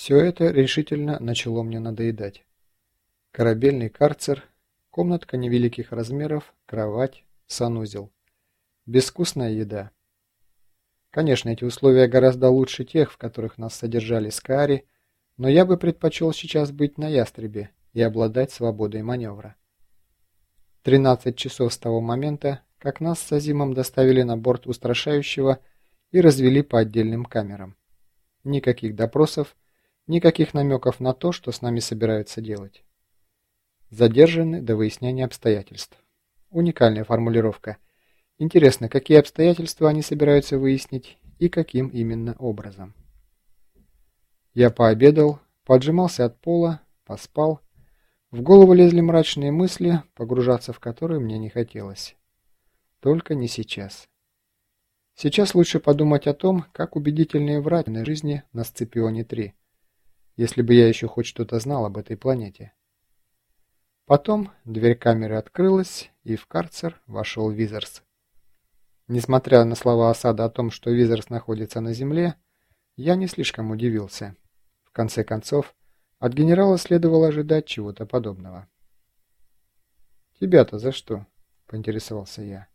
Все это решительно начало мне надоедать. Корабельный карцер, комнатка невеликих размеров, кровать, санузел. Безвкусная еда. Конечно, эти условия гораздо лучше тех, в которых нас содержали Скари, но я бы предпочел сейчас быть на ястребе и обладать свободой маневра. 13 часов с того момента, как нас с Азимом доставили на борт устрашающего и развели по отдельным камерам. Никаких допросов, никаких намеков на то, что с нами собираются делать. Задержаны до выяснения обстоятельств. Уникальная формулировка. Интересно, какие обстоятельства они собираются выяснить и каким именно образом. Я пообедал, поджимался от пола, поспал. В голову лезли мрачные мысли, погружаться в которые мне не хотелось. Только не сейчас. Сейчас лучше подумать о том, как убедительнее врать на жизни на Сципионе-3, если бы я еще хоть что-то знал об этой планете. Потом дверь камеры открылась, и в карцер вошел Визерс. Несмотря на слова осада о том, что Визерс находится на земле, я не слишком удивился. В конце концов, от генерала следовало ожидать чего-то подобного. «Тебя-то за что?» – поинтересовался я.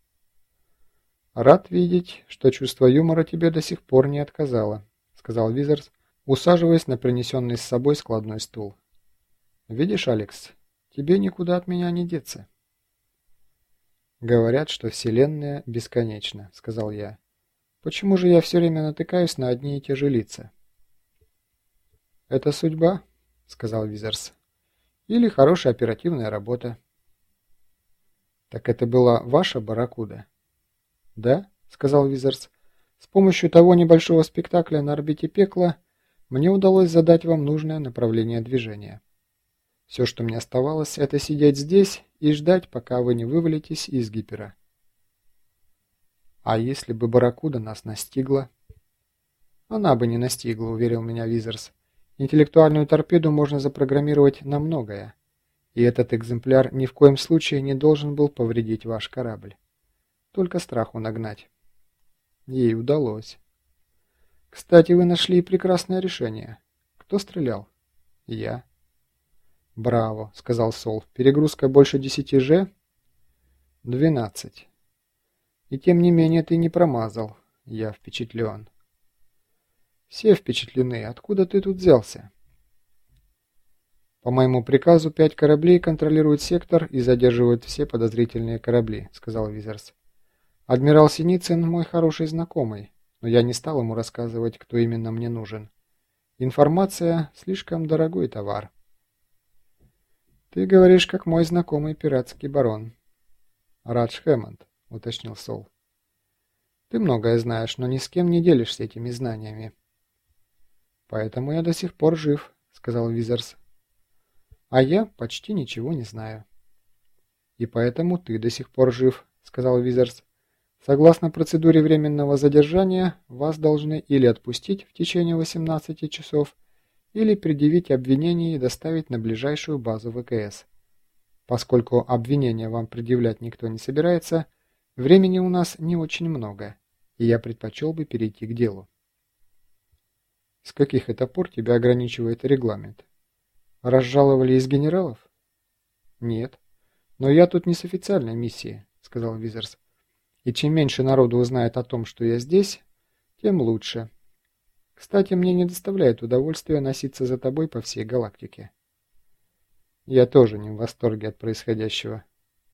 «Рад видеть, что чувство юмора тебе до сих пор не отказало», — сказал Визерс, усаживаясь на принесенный с собой складной стул. «Видишь, Алекс, тебе никуда от меня не деться». «Говорят, что Вселенная бесконечна», — сказал я. «Почему же я все время натыкаюсь на одни и те же лица?» «Это судьба», — сказал Визерс. «Или хорошая оперативная работа». «Так это была ваша барракуда?» «Да», — сказал Визерс, — «с помощью того небольшого спектакля на орбите пекла мне удалось задать вам нужное направление движения. Все, что мне оставалось, это сидеть здесь и ждать, пока вы не вывалитесь из гипера». «А если бы Барракуда нас настигла?» «Она бы не настигла», — уверил меня Визерс. «Интеллектуальную торпеду можно запрограммировать на многое, и этот экземпляр ни в коем случае не должен был повредить ваш корабль». Только страху нагнать. Ей удалось. Кстати, вы нашли прекрасное решение. Кто стрелял? Я. Браво, сказал Сол. Перегрузка больше десяти же? Двенадцать. И тем не менее ты не промазал. Я впечатлен. Все впечатлены. Откуда ты тут взялся? По моему приказу, пять кораблей контролируют сектор и задерживают все подозрительные корабли, сказал Визерс. Адмирал Синицын мой хороший знакомый, но я не стал ему рассказывать, кто именно мне нужен. Информация – слишком дорогой товар. «Ты говоришь, как мой знакомый пиратский барон». «Радж Хэммонд», — уточнил Сол. «Ты многое знаешь, но ни с кем не делишься этими знаниями». «Поэтому я до сих пор жив», — сказал Визерс. «А я почти ничего не знаю». «И поэтому ты до сих пор жив», — сказал Визерс. Согласно процедуре временного задержания, вас должны или отпустить в течение 18 часов, или предъявить обвинение и доставить на ближайшую базу ВКС. Поскольку обвинения вам предъявлять никто не собирается, времени у нас не очень много, и я предпочел бы перейти к делу. С каких это пор тебя ограничивает регламент? Разжаловали из генералов? Нет. Но я тут не с официальной миссией, сказал Визерс. И чем меньше народу узнает о том, что я здесь, тем лучше. Кстати, мне не доставляет удовольствия носиться за тобой по всей галактике. Я тоже не в восторге от происходящего.